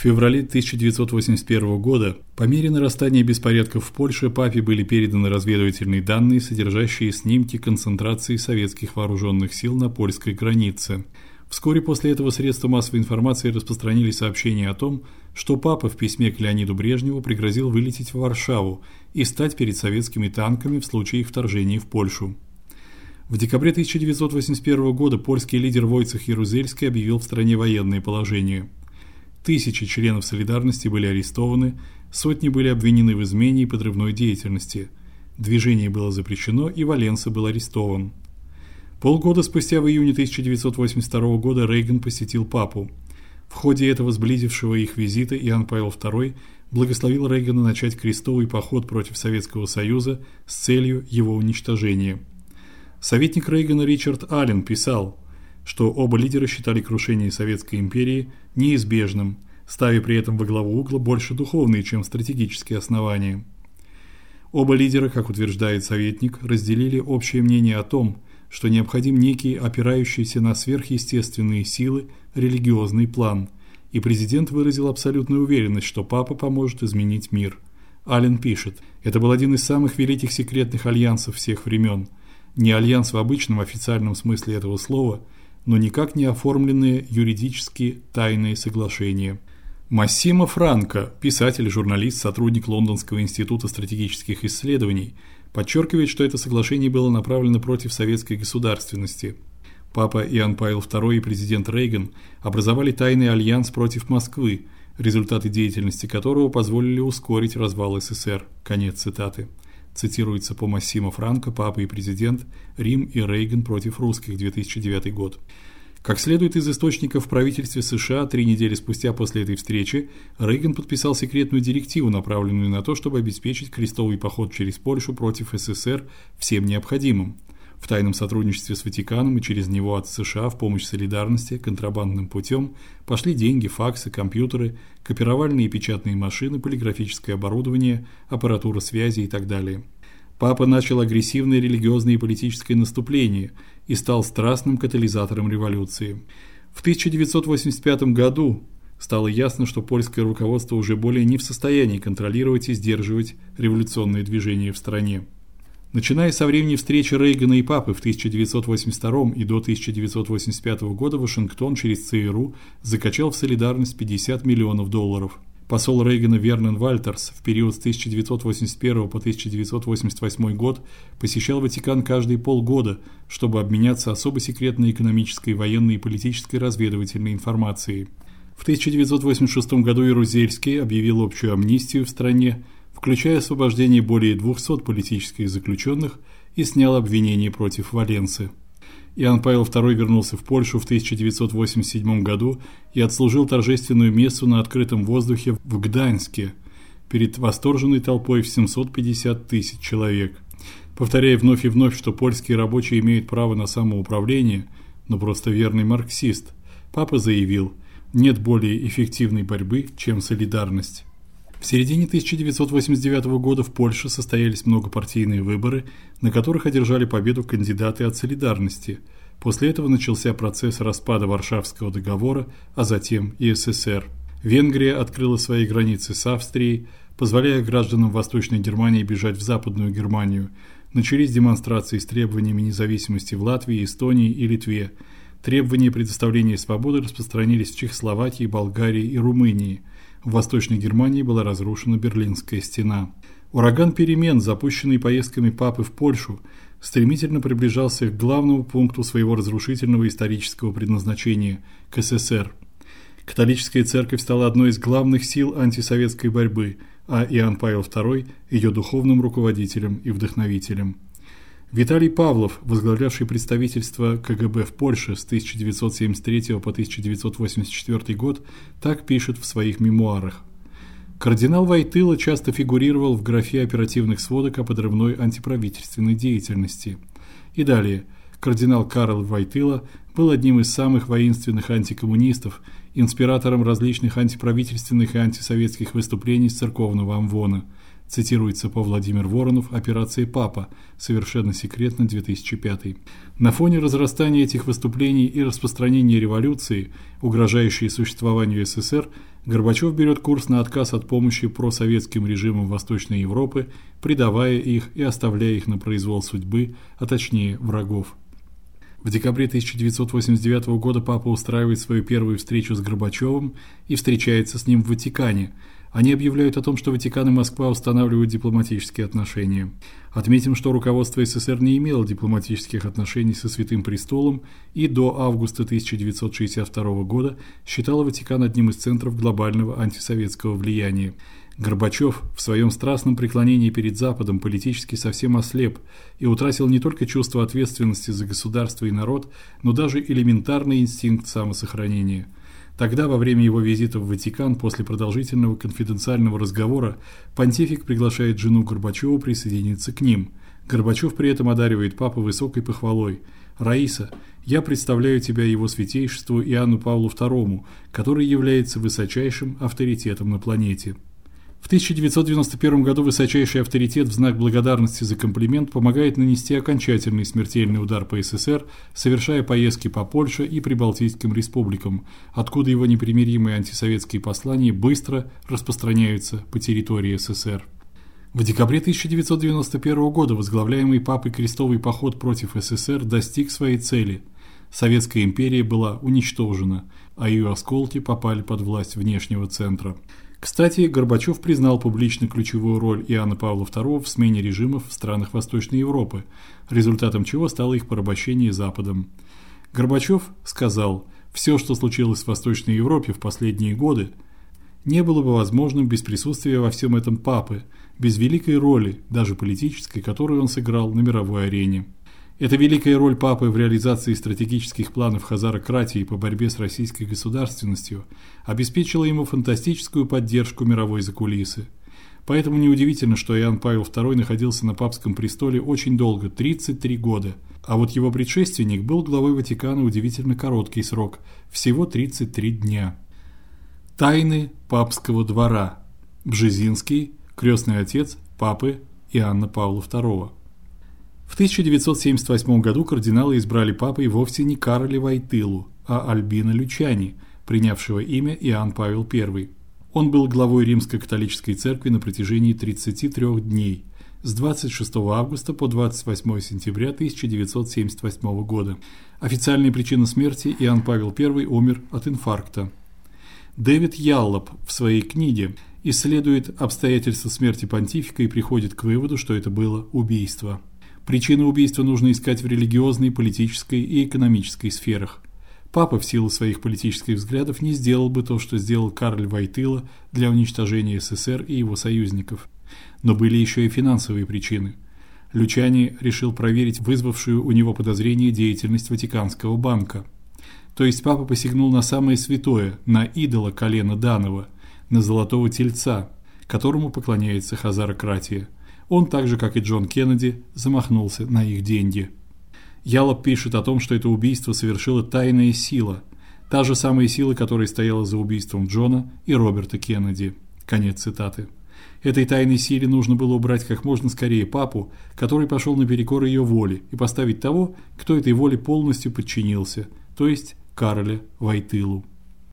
феврале 1981 года по мере нарастания беспорядков в Польше папе были переданы разведывательные данные, содержащие снимки концентрации советских вооруженных сил на польской границе. Вскоре после этого средства массовой информации распространили сообщение о том, что папа в письме к Леониду Брежневу пригрозил вылететь в Варшаву и стать перед советскими танками в случае их вторжения в Польшу. В декабре 1981 года польский лидер Войцех Ярузельский объявил в стране военное положение. Тысячи членов солидарности были арестованы, сотни были обвинены в измене и подрывной деятельности. Движение было запрещено, и Валенса был арестован. Полгода спустя в июне 1982 года Рейган посетил папу. В ходе этого сблизившего их визита Иоанн Павел II благословил Рейгана начать крестовый поход против Советского Союза с целью его уничтожения. Советник Рейгана Ричард Аллен писал: что оба лидера считали крушение Советской империи неизбежным, ставя при этом во главу угла больше духовные, чем стратегические основания. Оба лидера, как утверждает советник, разделили общее мнение о том, что необходим некий опирающийся на сверхъестественные силы религиозный план, и президент выразил абсолютную уверенность, что папа поможет изменить мир. Аллен пишет: "Это был один из самых великих секретных альянсов всех времен. Не альянс в обычном официальном смысле этого слова, но никак не оформленные юридически тайные соглашения. Массимо Франко, писатель, журналист, сотрудник Лондонского института стратегических исследований, подчеркивает, что это соглашение было направлено против советской государственности. Папа Иоанн Павел II и президент Рейган образовали тайный альянс против Москвы, результаты деятельности которого позволили ускорить развал СССР. Конец цитаты цитируется по Массимо Франко, папа и президент, Рим и Рейган против русских, 2009 год. Как следует из источников в правительстве США, три недели спустя после этой встречи Рейган подписал секретную директиву, направленную на то, чтобы обеспечить крестовый поход через Польшу против СССР всем необходимым в тайном сотрудничестве с Ватиканом и через него от США в помощь солидарности контрабандным путем пошли деньги, факсы, компьютеры, копировальные и печатные машины, полиграфическое оборудование, аппаратура связи и так далее. Папа начал агрессивное религиозное и политическое наступление и стал страстным катализатором революции. В 1985 году стало ясно, что польское руководство уже более не в состоянии контролировать и сдерживать революционные движения в стране. Начиная со времени встречи Рейгана и Папы в 1982 и до 1985 года Вашингтон через ЦРУ закачал в солидарность 50 миллионов долларов. Посол Рейгана Вернон Вальтерс в период с 1981 по 1988 год посещал Ватикан каждые полгода, чтобы обменяться особо секретной экономической, военной и политической разведывательной информацией. В 1986 году Ярузельский объявил общую амнистию в стране, включая освобождение более 200 политических заключенных и снял обвинения против Валенсы. Иоанн Павел II вернулся в Польшу в 1987 году и отслужил торжественную мессу на открытом воздухе в Гданьске перед восторженной толпой в 750 тысяч человек. Повторяя вновь и вновь, что польские рабочие имеют право на самоуправление, но просто верный марксист, папа заявил: "Нет более эффективной борьбы, чем солидарность". В середине 1989 года в Польше состоялись многопартийные выборы, на которых одержали победу кандидаты от Солидарности. После этого начался процесс распада Варшавского договора, а затем и СССР. Венгрия открыла свои границы с Австрией, позволяя гражданам Восточной Германии бежать в Западную Германию. Начались демонстрации с требованиями независимости в Латвии, Эстонии и Литве. Требования предоставления свободы распространились в Чехословакии, Болгарии и Румынии. В Восточной Германии была разрушена Берлинская стена. Ураган перемен, запущенный поездками папы в Польшу, стремительно приближался к главному пункту своего разрушительного исторического предназначения к СССР. Католическая церковь стала одной из главных сил антисоветской борьбы, а Иоанн Павел II ее духовным руководителем и вдохновителем. Виталий Павлов, возглавлявший представительство КГБ в Польше с 1973 по 1984 год, так пишет в своих мемуарах. Кардинал Войтыла часто фигурировал в графе оперативных сводок о подрывной антиправительственной деятельности. И далее. Кардинал Карл Войтыла был одним из самых воинственных антикоммунистов, инспиратором различных антиправительственных и антисоветских выступлений с церковного амвона – Цитируется по Владимир Воронов «Операция Папа», совершенно секретно 2005. На фоне разрастания этих выступлений и распространения революции, угрожающей существованию СССР, Горбачев берет курс на отказ от помощи просоветским режимам Восточной Европы, предавая их и оставляя их на произвол судьбы, а точнее врагов. В декабре 1989 года папа устраивает свою первую встречу с Горбачевым и встречается с ним в Ватикане – они объявляют о том, что Ватикан и Москва устанавливают дипломатические отношения. Отметим, что руководство СССР не имело дипломатических отношений со Святым Престолом и до августа 1962 года считало Ватикан одним из центров глобального антисоветского влияния. Горбачев в своем страстном преклонении перед Западом политически совсем ослеп и утратил не только чувство ответственности за государство и народ, но даже элементарный инстинкт самосохранения – Тогда, во время его визита в Ватикан, после продолжительного конфиденциального разговора, понтифик приглашает жену Горбачева присоединиться к ним. Горбачев при этом одаривает папу высокой похвалой. «Раиса, я представляю тебя его святейшеству Иоанну Павлу II, который является высочайшим авторитетом на планете». В 1991 году высочайший авторитет в знак благодарности за комплимент помогает нанести окончательный смертельный удар по СССР, совершая поездки по Польше и Прибалтийским республикам, откуда его непримиримые антисоветские послания быстро распространяются по территории СССР. В декабре 1991 года возглавляемый папой крестовый поход против СССР достиг своей цели. Советская империя была уничтожена, а ее осколки попали под власть внешнего центра. Кстати, Горбачев признал публично ключевую роль Иоанна Павла II в смене режимов в странах Восточной Европы, результатом чего стало их порабощение Западом. Горбачев сказал: «Все, что случилось в Восточной Европе в последние годы, не было бы возможным без присутствия во всем этом папы, без великой роли, даже политической, которую он сыграл на мировой арене. Эта великая роль папы в реализации стратегических планов Хазарократии по борьбе с российской государственностью обеспечила ему фантастическую поддержку мировой закулисы. Поэтому неудивительно, что Иоанн Павел II находился на папском престоле очень долго 33 года. А вот его предшественник был главой Ватикана удивительно короткий срок всего 33 дня. Тайны папского двора. Бжезинский, крестный отец папы Иоанна Павла II. В 1978 году кардиналы избрали папой вовсе не Кароля Войтылу, а Альбина Лючани, принявшего имя Иоанн Павел I. Он был главой Римской католической церкви на протяжении 33 дней с 26 августа по 28 сентября 1978 года. Официальная причина смерти Иоанн Павел I умер от инфаркта. Дэвид Яллоп в своей книге исследует обстоятельства смерти понтифика и приходит к выводу, что это было убийство. Причины убийства нужно искать в религиозной, политической и экономической сферах. Папа в силу своих политических взглядов не сделал бы то, что сделал Карль Войтыла для уничтожения СССР и его союзников. Но были еще и финансовые причины. Лючани решил проверить вызвавшую у него подозрение деятельность Ватиканского банка. То есть папа посягнул на самое святое, на идола колена Данова, на золотого тельца, которому поклоняется хазарократия – он, так же как и Джон Кеннеди, замахнулся на их деньги. Ялоп пишет о том, что это убийство совершила тайная сила, та же самая сила, которая стояла за убийством Джона и Роберта Кеннеди. Конец цитаты. Этой тайной силе нужно было убрать как можно скорее папу, который пошел наперекор ее воле, и поставить того, кто этой воле полностью подчинился, то есть Кароля Войтылу.